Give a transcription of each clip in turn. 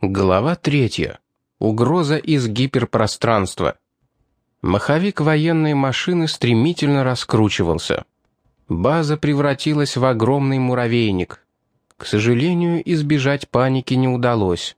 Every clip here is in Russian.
Глава третья. Угроза из гиперпространства. Маховик военной машины стремительно раскручивался. База превратилась в огромный муравейник. К сожалению, избежать паники не удалось.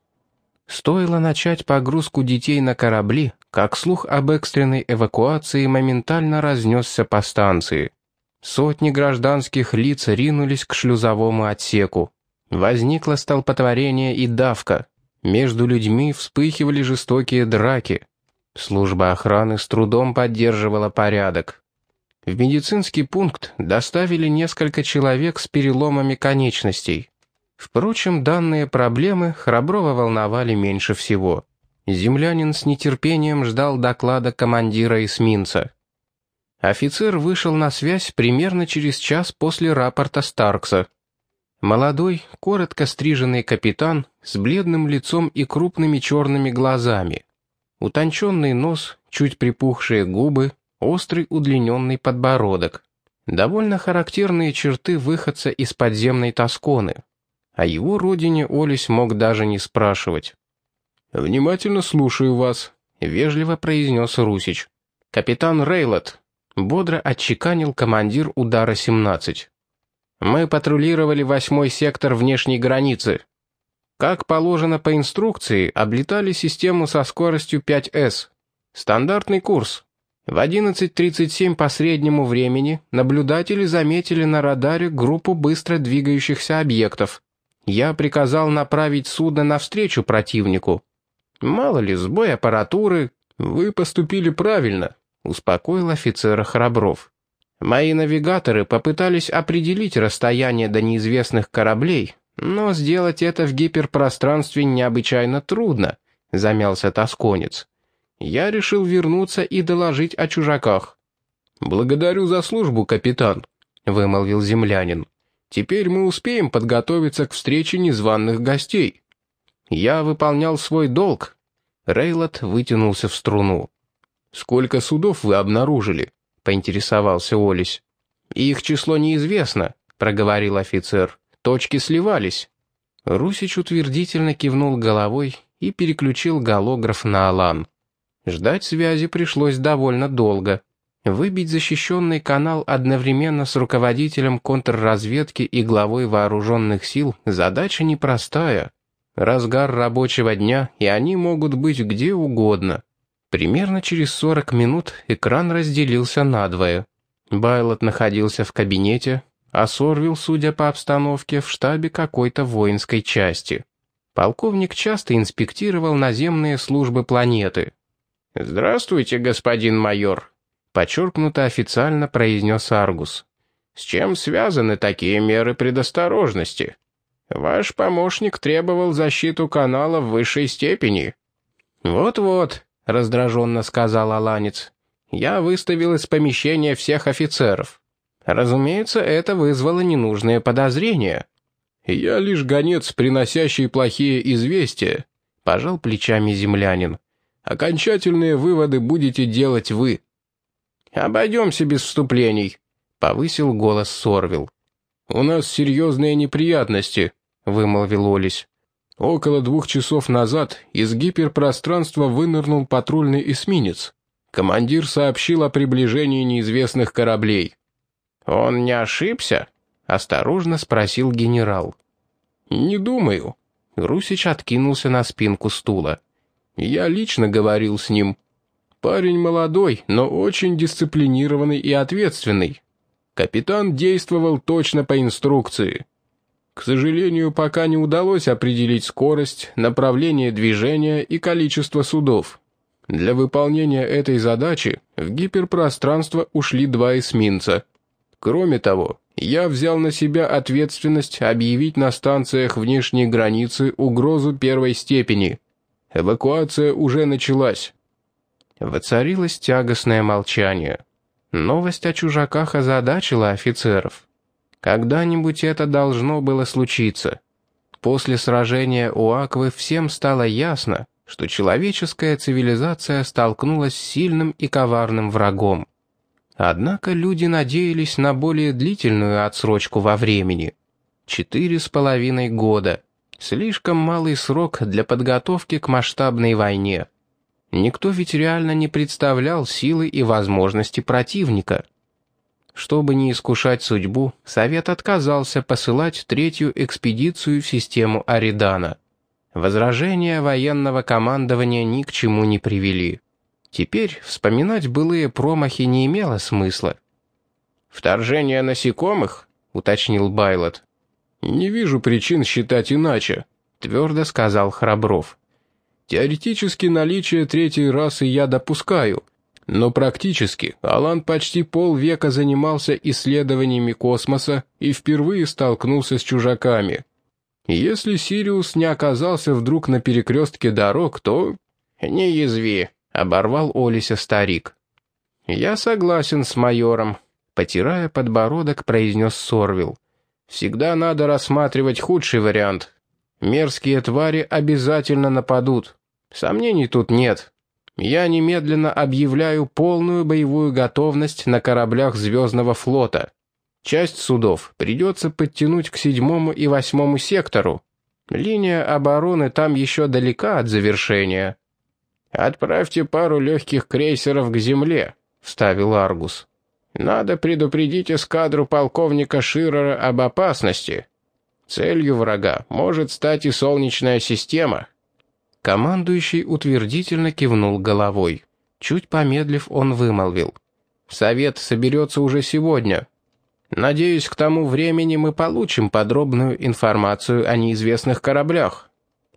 Стоило начать погрузку детей на корабли, как слух об экстренной эвакуации моментально разнесся по станции. Сотни гражданских лиц ринулись к шлюзовому отсеку. Возникло столпотворение и давка. Между людьми вспыхивали жестокие драки. Служба охраны с трудом поддерживала порядок. В медицинский пункт доставили несколько человек с переломами конечностей. Впрочем, данные проблемы Храброва волновали меньше всего. Землянин с нетерпением ждал доклада командира эсминца. Офицер вышел на связь примерно через час после рапорта Старкса. Молодой, коротко стриженный капитан с бледным лицом и крупными черными глазами. Утонченный нос, чуть припухшие губы, острый удлиненный подбородок. Довольно характерные черты выходца из подземной Тосконы. О его родине Олесь мог даже не спрашивать. «Внимательно слушаю вас», — вежливо произнес Русич. «Капитан Рейлот, бодро отчеканил командир удара 17. Мы патрулировали восьмой сектор внешней границы. Как положено по инструкции, облетали систему со скоростью 5С. Стандартный курс. В 11.37 по среднему времени наблюдатели заметили на радаре группу быстро двигающихся объектов. Я приказал направить судно навстречу противнику. Мало ли, сбой аппаратуры. Вы поступили правильно, — успокоил офицера Храбров. «Мои навигаторы попытались определить расстояние до неизвестных кораблей, но сделать это в гиперпространстве необычайно трудно», — замялся тосконец. «Я решил вернуться и доложить о чужаках». «Благодарю за службу, капитан», — вымолвил землянин. «Теперь мы успеем подготовиться к встрече незваных гостей». «Я выполнял свой долг». Рейлот вытянулся в струну. «Сколько судов вы обнаружили?» — поинтересовался Олесь. «Их число неизвестно», — проговорил офицер. «Точки сливались». Русич утвердительно кивнул головой и переключил голограф на Алан. Ждать связи пришлось довольно долго. Выбить защищенный канал одновременно с руководителем контрразведки и главой вооруженных сил задача непростая. Разгар рабочего дня, и они могут быть где угодно. Примерно через 40 минут экран разделился надвое. Байлот находился в кабинете, а Сорвил, судя по обстановке, в штабе какой-то воинской части. Полковник часто инспектировал наземные службы планеты. «Здравствуйте, господин майор», — подчеркнуто официально произнес Аргус. «С чем связаны такие меры предосторожности? Ваш помощник требовал защиту канала в высшей степени». «Вот-вот», — раздраженно сказал Аланец. «Я выставил из помещения всех офицеров. Разумеется, это вызвало ненужные подозрения». «Я лишь гонец, приносящий плохие известия», — пожал плечами землянин. «Окончательные выводы будете делать вы». «Обойдемся без вступлений», — повысил голос Сорвил. «У нас серьезные неприятности», — вымолвил Олесь. Около двух часов назад из гиперпространства вынырнул патрульный эсминец. Командир сообщил о приближении неизвестных кораблей. «Он не ошибся?» — осторожно спросил генерал. «Не думаю». Русич откинулся на спинку стула. «Я лично говорил с ним. Парень молодой, но очень дисциплинированный и ответственный. Капитан действовал точно по инструкции. К сожалению, пока не удалось определить скорость, направление движения и количество судов. Для выполнения этой задачи в гиперпространство ушли два эсминца. Кроме того, я взял на себя ответственность объявить на станциях внешней границы угрозу первой степени. Эвакуация уже началась. Воцарилось тягостное молчание. Новость о чужаках озадачила офицеров. Когда-нибудь это должно было случиться. После сражения у Аквы всем стало ясно, что человеческая цивилизация столкнулась с сильным и коварным врагом. Однако люди надеялись на более длительную отсрочку во времени. Четыре с половиной года. Слишком малый срок для подготовки к масштабной войне. Никто ведь реально не представлял силы и возможности противника. Чтобы не искушать судьбу, Совет отказался посылать третью экспедицию в систему Аридана. Возражения военного командования ни к чему не привели. Теперь вспоминать былые промахи не имело смысла. «Вторжение насекомых?» — уточнил Байлот. «Не вижу причин считать иначе», — твердо сказал Храбров. «Теоретически наличие третьей расы я допускаю, но практически Алан почти полвека занимался исследованиями космоса и впервые столкнулся с чужаками. Если Сириус не оказался вдруг на перекрестке дорог, то... «Не язви», — оборвал Олися старик. «Я согласен с майором», — потирая подбородок, произнес Сорвил. «Всегда надо рассматривать худший вариант. Мерзкие твари обязательно нападут. Сомнений тут нет. Я немедленно объявляю полную боевую готовность на кораблях Звездного флота. Часть судов придется подтянуть к седьмому и восьмому сектору. Линия обороны там еще далека от завершения. «Отправьте пару легких крейсеров к земле», — вставил Аргус. «Надо предупредить эскадру полковника Ширера об опасности. Целью врага может стать и Солнечная система». Командующий утвердительно кивнул головой. Чуть помедлив, он вымолвил. «Совет соберется уже сегодня. Надеюсь, к тому времени мы получим подробную информацию о неизвестных кораблях.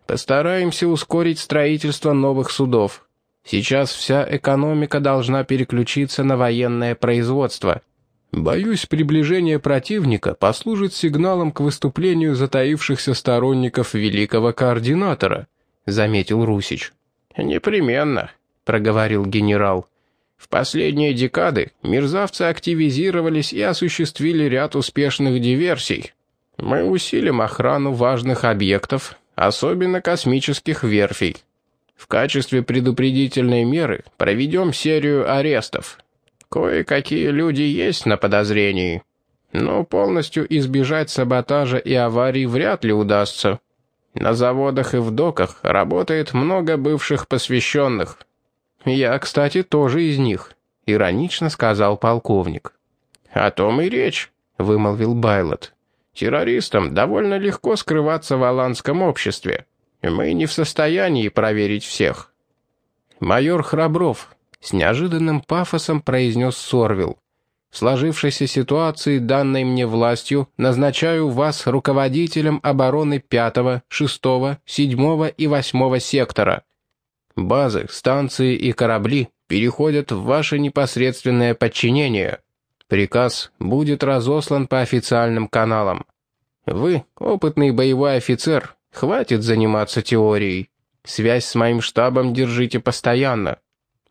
Постараемся ускорить строительство новых судов. Сейчас вся экономика должна переключиться на военное производство». Боюсь, приближение противника послужит сигналом к выступлению затаившихся сторонников великого координатора, — заметил Русич. «Непременно», — проговорил генерал. «В последние декады мерзавцы активизировались и осуществили ряд успешных диверсий. Мы усилим охрану важных объектов, особенно космических верфей. В качестве предупредительной меры проведем серию арестов. Кое-какие люди есть на подозрении, но полностью избежать саботажа и аварий вряд ли удастся. На заводах и в доках работает много бывших посвященных. Я, кстати, тоже из них», — иронично сказал полковник. «О том и речь», — вымолвил Байлот. «Террористам довольно легко скрываться в аланском обществе. Мы не в состоянии проверить всех». «Майор Храбров», — с неожиданным пафосом произнес Сорвил. В сложившейся ситуации, данной мне властью, назначаю вас руководителем обороны 5, 6, 7 и 8 сектора. Базы, станции и корабли переходят в ваше непосредственное подчинение. Приказ будет разослан по официальным каналам. Вы, опытный боевой офицер, хватит заниматься теорией. Связь с моим штабом держите постоянно.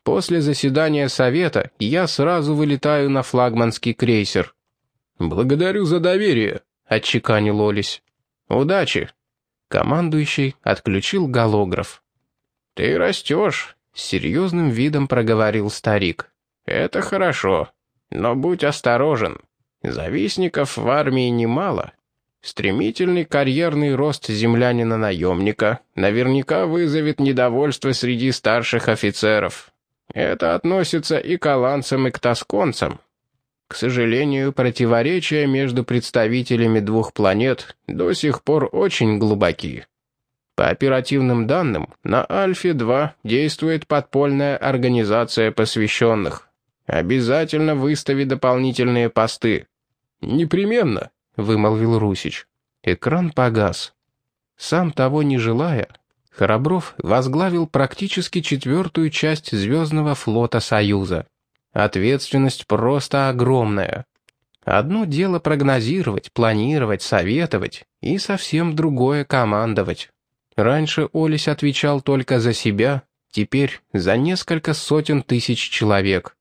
После заседания совета я сразу вылетаю на флагманский крейсер». «Благодарю за доверие», — отчеканил Олесь. «Удачи!» Командующий отключил голограф. «Ты растешь», — с серьезным видом проговорил старик. «Это хорошо, но будь осторожен. Завистников в армии немало. Стремительный карьерный рост землянина-наемника наверняка вызовет недовольство среди старших офицеров. Это относится и к аланцам, и к тосконцам. К сожалению, противоречия между представителями двух планет до сих пор очень глубоки. По оперативным данным, на Альфе-2 действует подпольная организация посвященных. Обязательно выстави дополнительные посты. «Непременно», — вымолвил Русич. Экран погас. Сам того не желая, Храбров возглавил практически четвертую часть Звездного флота Союза. Ответственность просто огромная. Одно дело прогнозировать, планировать, советовать, и совсем другое командовать. Раньше Олесь отвечал только за себя, теперь за несколько сотен тысяч человек.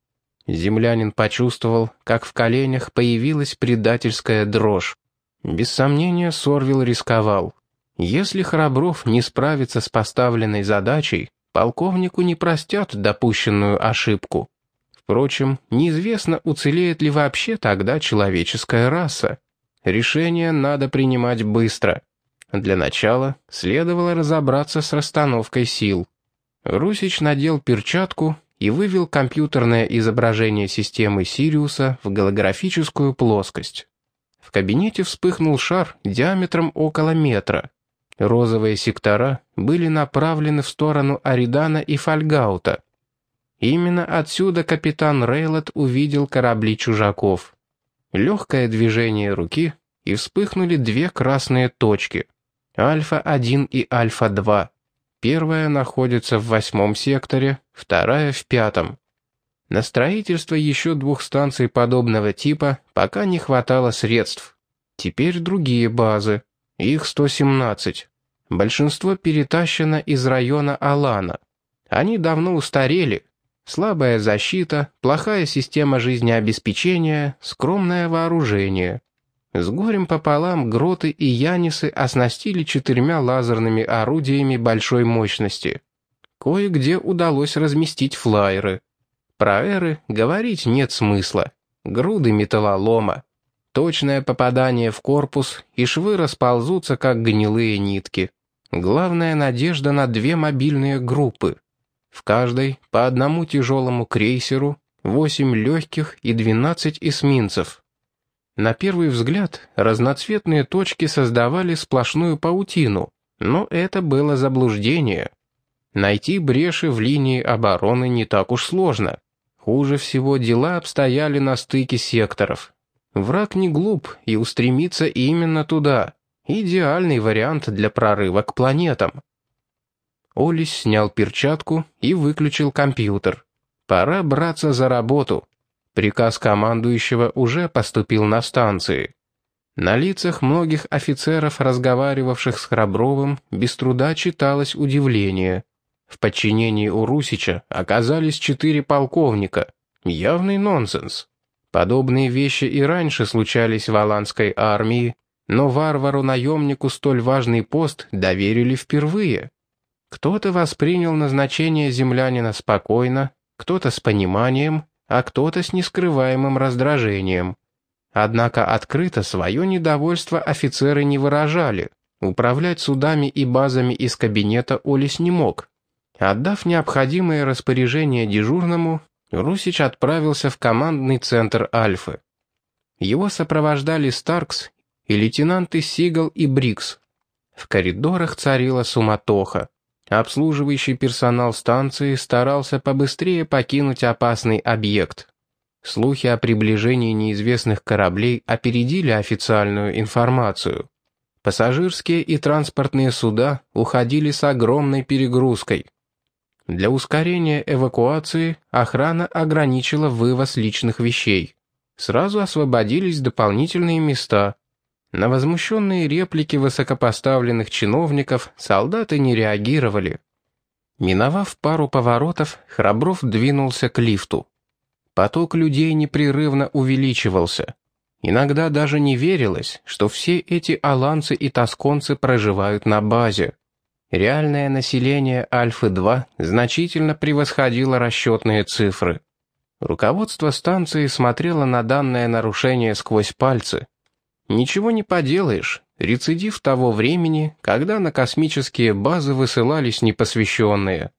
Землянин почувствовал, как в коленях появилась предательская дрожь. Без сомнения, Сорвил рисковал. Если Храбров не справится с поставленной задачей, полковнику не простят допущенную ошибку. Впрочем, неизвестно, уцелеет ли вообще тогда человеческая раса. Решение надо принимать быстро. Для начала следовало разобраться с расстановкой сил. Русич надел перчатку и вывел компьютерное изображение системы Сириуса в голографическую плоскость. В кабинете вспыхнул шар диаметром около метра. Розовые сектора были направлены в сторону Аридана и Фальгаута. Именно отсюда капитан Рейлот увидел корабли чужаков. Легкое движение руки, и вспыхнули две красные точки. Альфа-1 и Альфа-2. Первая находится в восьмом секторе, вторая в пятом. На строительство еще двух станций подобного типа пока не хватало средств. Теперь другие базы. Их 117. Большинство перетащено из района Алана. Они давно устарели. Слабая защита, плохая система жизнеобеспечения, скромное вооружение. С горем пополам гроты и янисы оснастили четырьмя лазерными орудиями большой мощности. Кое-где удалось разместить флайеры. Про эры говорить нет смысла. Груды металлолома. Точное попадание в корпус, и швы расползутся, как гнилые нитки. Главная надежда на две мобильные группы. В каждой по одному тяжелому крейсеру, восемь легких и двенадцать эсминцев. На первый взгляд, разноцветные точки создавали сплошную паутину, но это было заблуждение. Найти бреши в линии обороны не так уж сложно. Хуже всего дела обстояли на стыке секторов. Враг не глуп и устремится именно туда. Идеальный вариант для прорыва к планетам. Олис снял перчатку и выключил компьютер. Пора браться за работу. Приказ командующего уже поступил на станции. На лицах многих офицеров, разговаривавших с Храбровым, без труда читалось удивление. В подчинении у Русича оказались четыре полковника. Явный нонсенс. Подобные вещи и раньше случались в Аланской армии, но варвару-наемнику столь важный пост доверили впервые. Кто-то воспринял назначение землянина спокойно, кто-то с пониманием, а кто-то с нескрываемым раздражением. Однако открыто свое недовольство офицеры не выражали. Управлять судами и базами из кабинета Олис не мог. Отдав необходимые распоряжения дежурному, Русич отправился в командный центр Альфы. Его сопровождали Старкс и лейтенанты Сигал и Брикс. В коридорах царила суматоха. Обслуживающий персонал станции старался побыстрее покинуть опасный объект. Слухи о приближении неизвестных кораблей опередили официальную информацию. Пассажирские и транспортные суда уходили с огромной перегрузкой. Для ускорения эвакуации охрана ограничила вывоз личных вещей. Сразу освободились дополнительные места, на возмущенные реплики высокопоставленных чиновников солдаты не реагировали. Миновав пару поворотов, Храбров двинулся к лифту. Поток людей непрерывно увеличивался. Иногда даже не верилось, что все эти аланцы и тосконцы проживают на базе. Реальное население Альфы-2 значительно превосходило расчетные цифры. Руководство станции смотрело на данное нарушение сквозь пальцы. Ничего не поделаешь, рецидив того времени, когда на космические базы высылались непосвященные.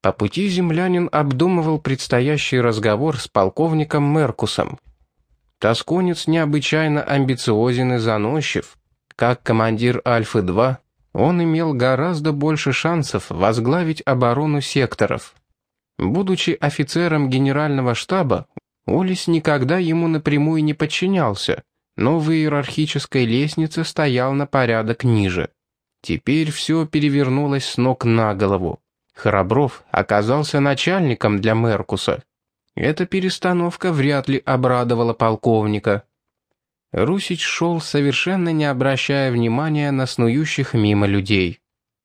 По пути землянин обдумывал предстоящий разговор с полковником Меркусом. Тосконец необычайно амбициозен и заносчив. Как командир Альфы-2, он имел гораздо больше шансов возглавить оборону секторов. Будучи офицером генерального штаба, Олис никогда ему напрямую не подчинялся, но в иерархической лестнице стоял на порядок ниже. Теперь все перевернулось с ног на голову. Храбров оказался начальником для Меркуса. Эта перестановка вряд ли обрадовала полковника. Русич шел, совершенно не обращая внимания на снующих мимо людей.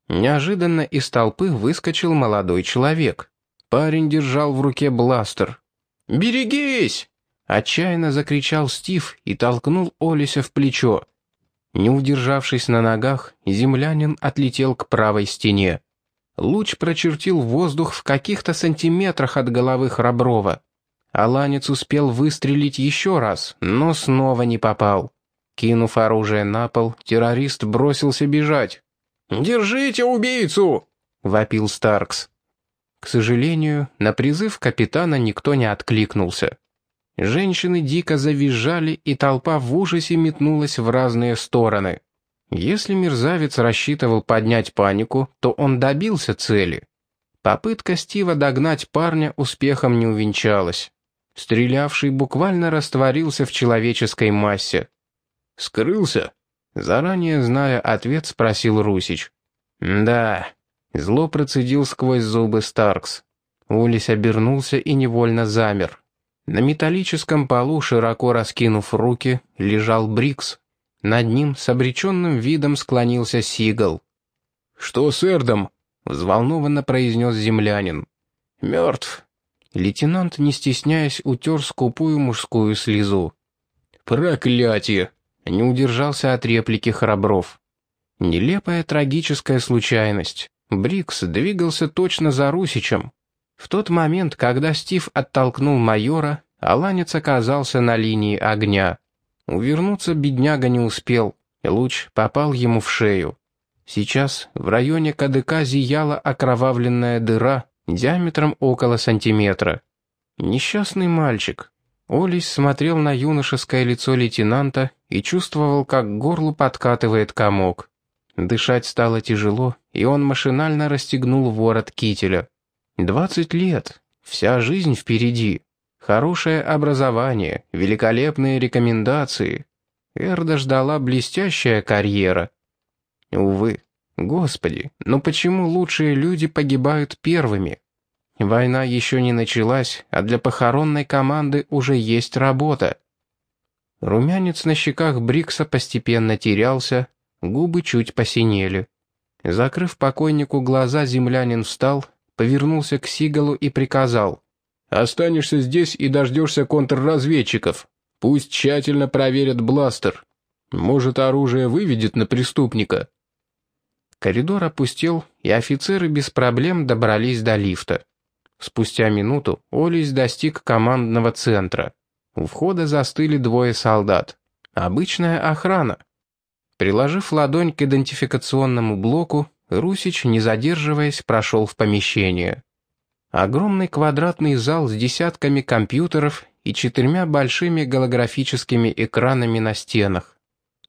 Неожиданно из толпы выскочил молодой человек. Парень держал в руке бластер. «Берегись!» Отчаянно закричал Стив и толкнул Олися в плечо. Не удержавшись на ногах, землянин отлетел к правой стене. Луч прочертил воздух в каких-то сантиметрах от головы Храброва. Аланец успел выстрелить еще раз, но снова не попал. Кинув оружие на пол, террорист бросился бежать. «Держите убийцу!» — вопил Старкс. К сожалению, на призыв капитана никто не откликнулся. Женщины дико завизжали, и толпа в ужасе метнулась в разные стороны. Если мерзавец рассчитывал поднять панику, то он добился цели. Попытка Стива догнать парня успехом не увенчалась. Стрелявший буквально растворился в человеческой массе. «Скрылся?» Заранее зная ответ, спросил Русич. «Да». Зло процедил сквозь зубы Старкс. Улис обернулся и невольно замер. На металлическом полу, широко раскинув руки, лежал Брикс. Над ним с обреченным видом склонился Сигал. «Что с Эрдом?» — взволнованно произнес землянин. «Мертв». Лейтенант, не стесняясь, утер скупую мужскую слезу. «Проклятие!» Не удержался от реплики Храбров. Нелепая трагическая случайность. Брикс двигался точно за Русичем. В тот момент, когда Стив оттолкнул майора, Аланец оказался на линии огня. Увернуться бедняга не успел, луч попал ему в шею. Сейчас в районе КДК зияла окровавленная дыра диаметром около сантиметра. Несчастный мальчик, Олесь смотрел на юношеское лицо лейтенанта и чувствовал, как к горлу подкатывает комок. Дышать стало тяжело, и он машинально расстегнул ворот кителя. «Двадцать лет, вся жизнь впереди, хорошее образование, великолепные рекомендации. Эрда ждала блестящая карьера. Увы, господи, но почему лучшие люди погибают первыми?» Война еще не началась, а для похоронной команды уже есть работа. Румянец на щеках Брикса постепенно терялся, губы чуть посинели. Закрыв покойнику глаза, землянин встал, повернулся к Сигалу и приказал. «Останешься здесь и дождешься контрразведчиков. Пусть тщательно проверят бластер. Может, оружие выведет на преступника». Коридор опустел, и офицеры без проблем добрались до лифта. Спустя минуту Олесь достиг командного центра. У входа застыли двое солдат. Обычная охрана. Приложив ладонь к идентификационному блоку, Русич, не задерживаясь, прошел в помещение. Огромный квадратный зал с десятками компьютеров и четырьмя большими голографическими экранами на стенах.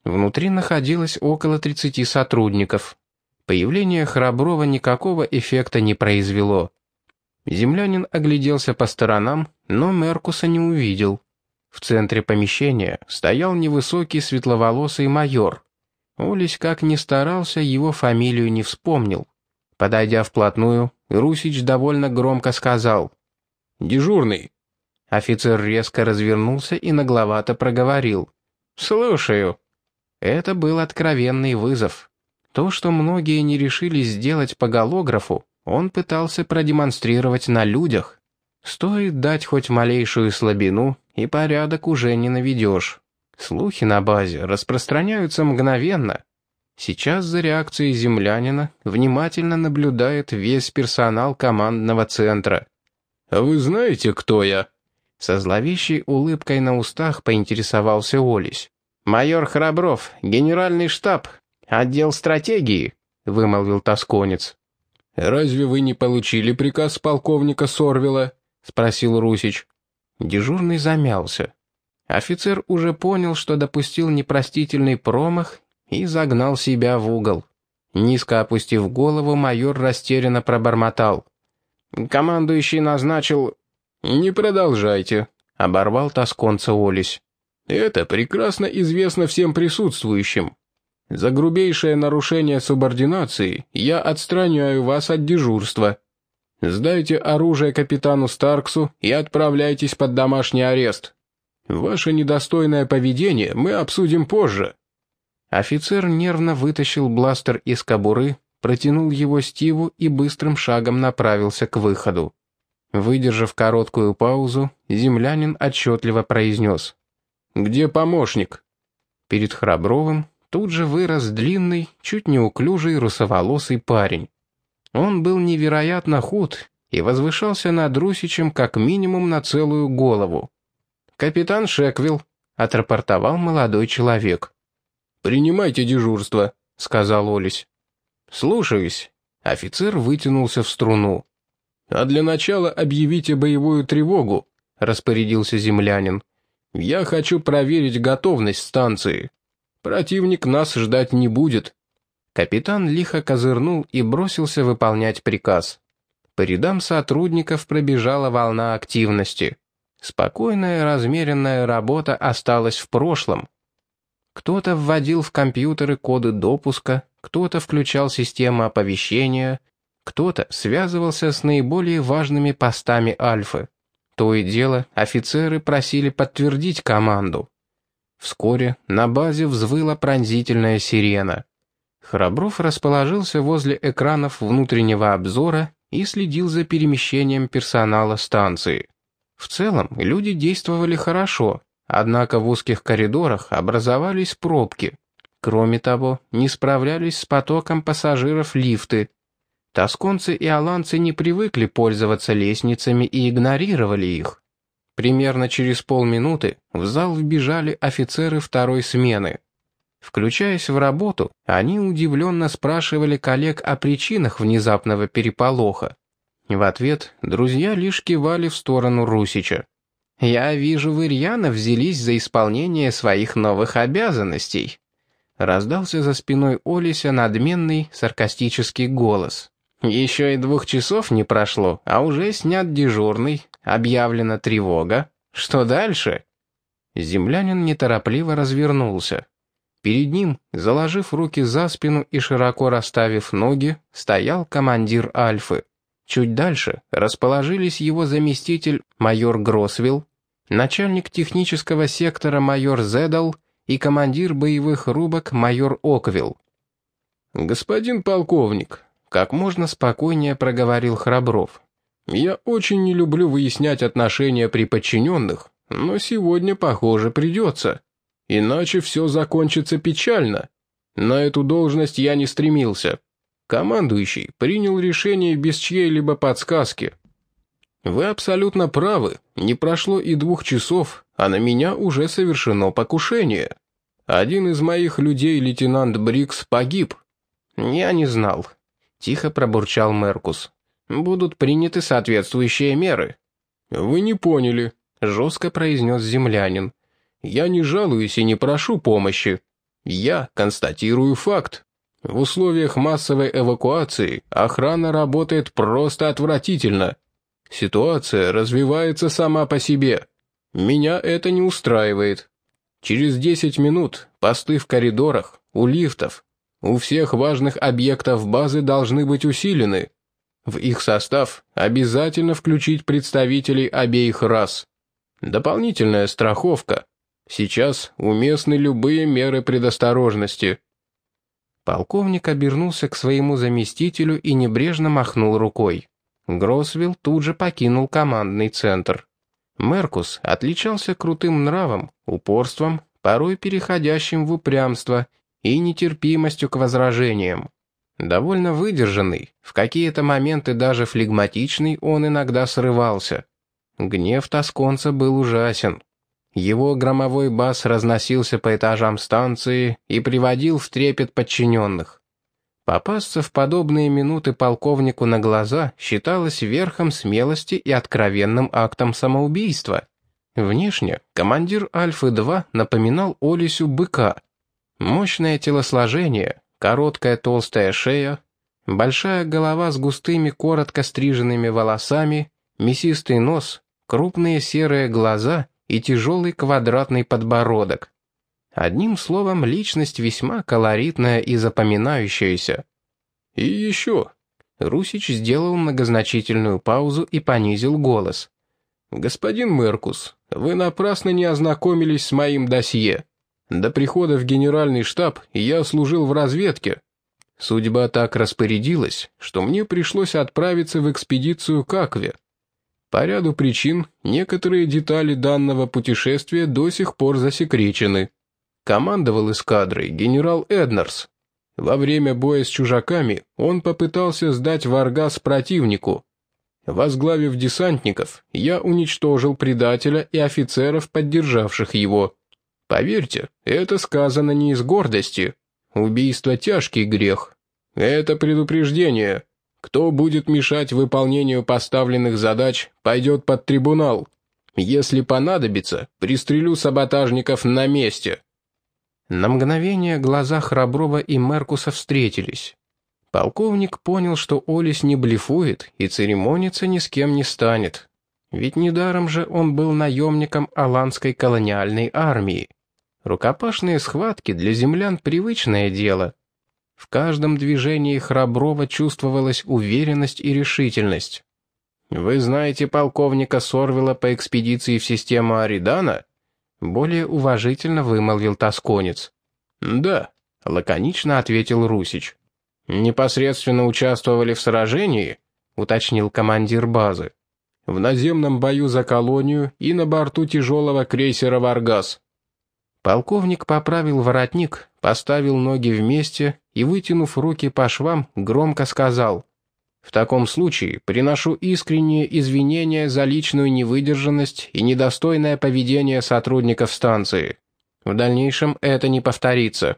Внутри находилось около 30 сотрудников. Появление Храброва никакого эффекта не произвело. Землянин огляделся по сторонам, но Меркуса не увидел. В центре помещения стоял невысокий светловолосый майор. Олесь как ни старался, его фамилию не вспомнил. Подойдя вплотную, Русич довольно громко сказал. «Дежурный». Офицер резко развернулся и нагловато проговорил. «Слушаю». Это был откровенный вызов. То, что многие не решились сделать по голографу, он пытался продемонстрировать на людях. Стоит дать хоть малейшую слабину, и порядок уже не наведешь. Слухи на базе распространяются мгновенно. Сейчас за реакцией землянина внимательно наблюдает весь персонал командного центра. «А вы знаете, кто я?» Со зловещей улыбкой на устах поинтересовался Олесь. «Майор Храбров, генеральный штаб, отдел стратегии», — вымолвил тосконец. «Разве вы не получили приказ полковника Сорвила?» — спросил Русич. Дежурный замялся. Офицер уже понял, что допустил непростительный промах и загнал себя в угол. Низко опустив голову, майор растерянно пробормотал. «Командующий назначил...» «Не продолжайте», — оборвал тосконца Олесь. «Это прекрасно известно всем присутствующим. За грубейшее нарушение субординации я отстраняю вас от дежурства. Сдайте оружие капитану Старксу и отправляйтесь под домашний арест. Ваше недостойное поведение мы обсудим позже». Офицер нервно вытащил бластер из кобуры, протянул его Стиву и быстрым шагом направился к выходу. Выдержав короткую паузу, землянин отчетливо произнес. «Где помощник?» Перед Храбровым тут же вырос длинный, чуть неуклюжий русоволосый парень. Он был невероятно худ и возвышался над Русичем как минимум на целую голову. «Капитан Шеквилл», — отрапортовал молодой человек. «Принимайте дежурство», — сказал Олесь. «Слушаюсь». Офицер вытянулся в струну. «А для начала объявите боевую тревогу», — распорядился землянин. «Я хочу проверить готовность станции. Противник нас ждать не будет». Капитан лихо козырнул и бросился выполнять приказ. По рядам сотрудников пробежала волна активности. Спокойная размеренная работа осталась в прошлом. Кто-то вводил в компьютеры коды допуска, кто-то включал систему оповещения, кто-то связывался с наиболее важными постами Альфы. То и дело, офицеры просили подтвердить команду. Вскоре на базе взвыла пронзительная сирена. Храбров расположился возле экранов внутреннего обзора и следил за перемещением персонала станции. В целом, люди действовали хорошо, однако в узких коридорах образовались пробки. Кроме того, не справлялись с потоком пассажиров лифты. Тосконцы и аланцы не привыкли пользоваться лестницами и игнорировали их. Примерно через полминуты в зал вбежали офицеры второй смены. Включаясь в работу, они удивленно спрашивали коллег о причинах внезапного переполоха. В ответ друзья лишь кивали в сторону Русича. «Я вижу, вы рьяно взялись за исполнение своих новых обязанностей», раздался за спиной Олися надменный саркастический голос. «Еще и двух часов не прошло, а уже снят дежурный, объявлена тревога. Что дальше?» Землянин неторопливо развернулся. Перед ним, заложив руки за спину и широко расставив ноги, стоял командир Альфы. Чуть дальше расположились его заместитель майор Гросвилл, начальник технического сектора майор Зедал и командир боевых рубок майор Оквилл. «Господин полковник», — как можно спокойнее проговорил Храбров, «я очень не люблю выяснять отношения при подчиненных, но сегодня, похоже, придется». Иначе все закончится печально. На эту должность я не стремился. Командующий принял решение без чьей-либо подсказки. Вы абсолютно правы, не прошло и двух часов, а на меня уже совершено покушение. Один из моих людей, лейтенант Брикс, погиб. Я не знал. Тихо пробурчал Меркус. Будут приняты соответствующие меры. Вы не поняли, жестко произнес землянин. Я не жалуюсь и не прошу помощи. Я констатирую факт. В условиях массовой эвакуации охрана работает просто отвратительно. Ситуация развивается сама по себе. Меня это не устраивает. Через 10 минут посты в коридорах, у лифтов, у всех важных объектов базы должны быть усилены. В их состав обязательно включить представителей обеих рас. Дополнительная страховка, Сейчас уместны любые меры предосторожности». Полковник обернулся к своему заместителю и небрежно махнул рукой. Гросвилл тут же покинул командный центр. Меркус отличался крутым нравом, упорством, порой переходящим в упрямство и нетерпимостью к возражениям. Довольно выдержанный, в какие-то моменты даже флегматичный, он иногда срывался. Гнев тосконца был ужасен. Его громовой бас разносился по этажам станции и приводил в трепет подчиненных. Попасться в подобные минуты полковнику на глаза считалось верхом смелости и откровенным актом самоубийства. Внешне командир Альфы-2 напоминал Олесю быка. Мощное телосложение, короткая толстая шея, большая голова с густыми коротко стриженными волосами, мясистый нос, крупные серые глаза — и тяжелый квадратный подбородок. Одним словом, личность весьма колоритная и запоминающаяся. И еще. Русич сделал многозначительную паузу и понизил голос. «Господин Меркус, вы напрасно не ознакомились с моим досье. До прихода в генеральный штаб я служил в разведке. Судьба так распорядилась, что мне пришлось отправиться в экспедицию к Акве. По ряду причин некоторые детали данного путешествия до сих пор засекречены. Командовал эскадрой генерал Эднерс. Во время боя с чужаками он попытался сдать Варгас противнику. Возглавив десантников, я уничтожил предателя и офицеров, поддержавших его. Поверьте, это сказано не из гордости. Убийство — тяжкий грех. Это предупреждение. Кто будет мешать выполнению поставленных задач, пойдет под трибунал. Если понадобится, пристрелю саботажников на месте». На мгновение глаза Храброва и Меркуса встретились. Полковник понял, что Олесь не блефует и церемониться ни с кем не станет. Ведь недаром же он был наемником Аланской колониальной армии. Рукопашные схватки для землян — привычное дело. В каждом движении Храброва чувствовалась уверенность и решительность. «Вы знаете полковника Сорвела по экспедиции в систему Аридана?» Более уважительно вымолвил тосконец. «Да», — лаконично ответил Русич. «Непосредственно участвовали в сражении?» — уточнил командир базы. «В наземном бою за колонию и на борту тяжелого крейсера «Варгас». Полковник поправил воротник, поставил ноги вместе и, вытянув руки по швам, громко сказал «В таком случае приношу искренние извинения за личную невыдержанность и недостойное поведение сотрудников станции. В дальнейшем это не повторится».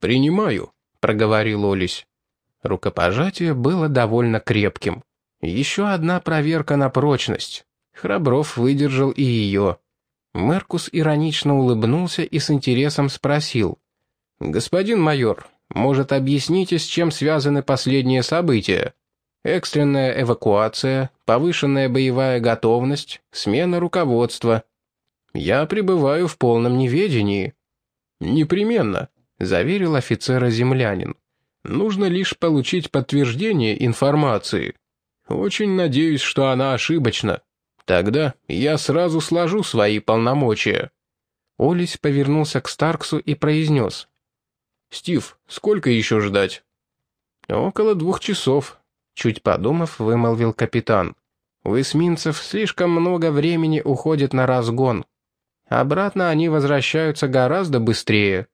«Принимаю», — проговорил Олесь. Рукопожатие было довольно крепким. Еще одна проверка на прочность. Храбров выдержал и ее. Меркус иронично улыбнулся и с интересом спросил. «Господин майор, может, объясните, с чем связаны последние события? Экстренная эвакуация, повышенная боевая готовность, смена руководства. Я пребываю в полном неведении». «Непременно», — заверил офицера-землянин. «Нужно лишь получить подтверждение информации. Очень надеюсь, что она ошибочна». Тогда я сразу сложу свои полномочия». Олесь повернулся к Старксу и произнес. «Стив, сколько еще ждать?» «Около двух часов», — чуть подумав, вымолвил капитан. «У эсминцев слишком много времени уходит на разгон. Обратно они возвращаются гораздо быстрее».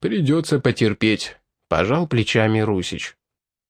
«Придется потерпеть», — пожал плечами Русич.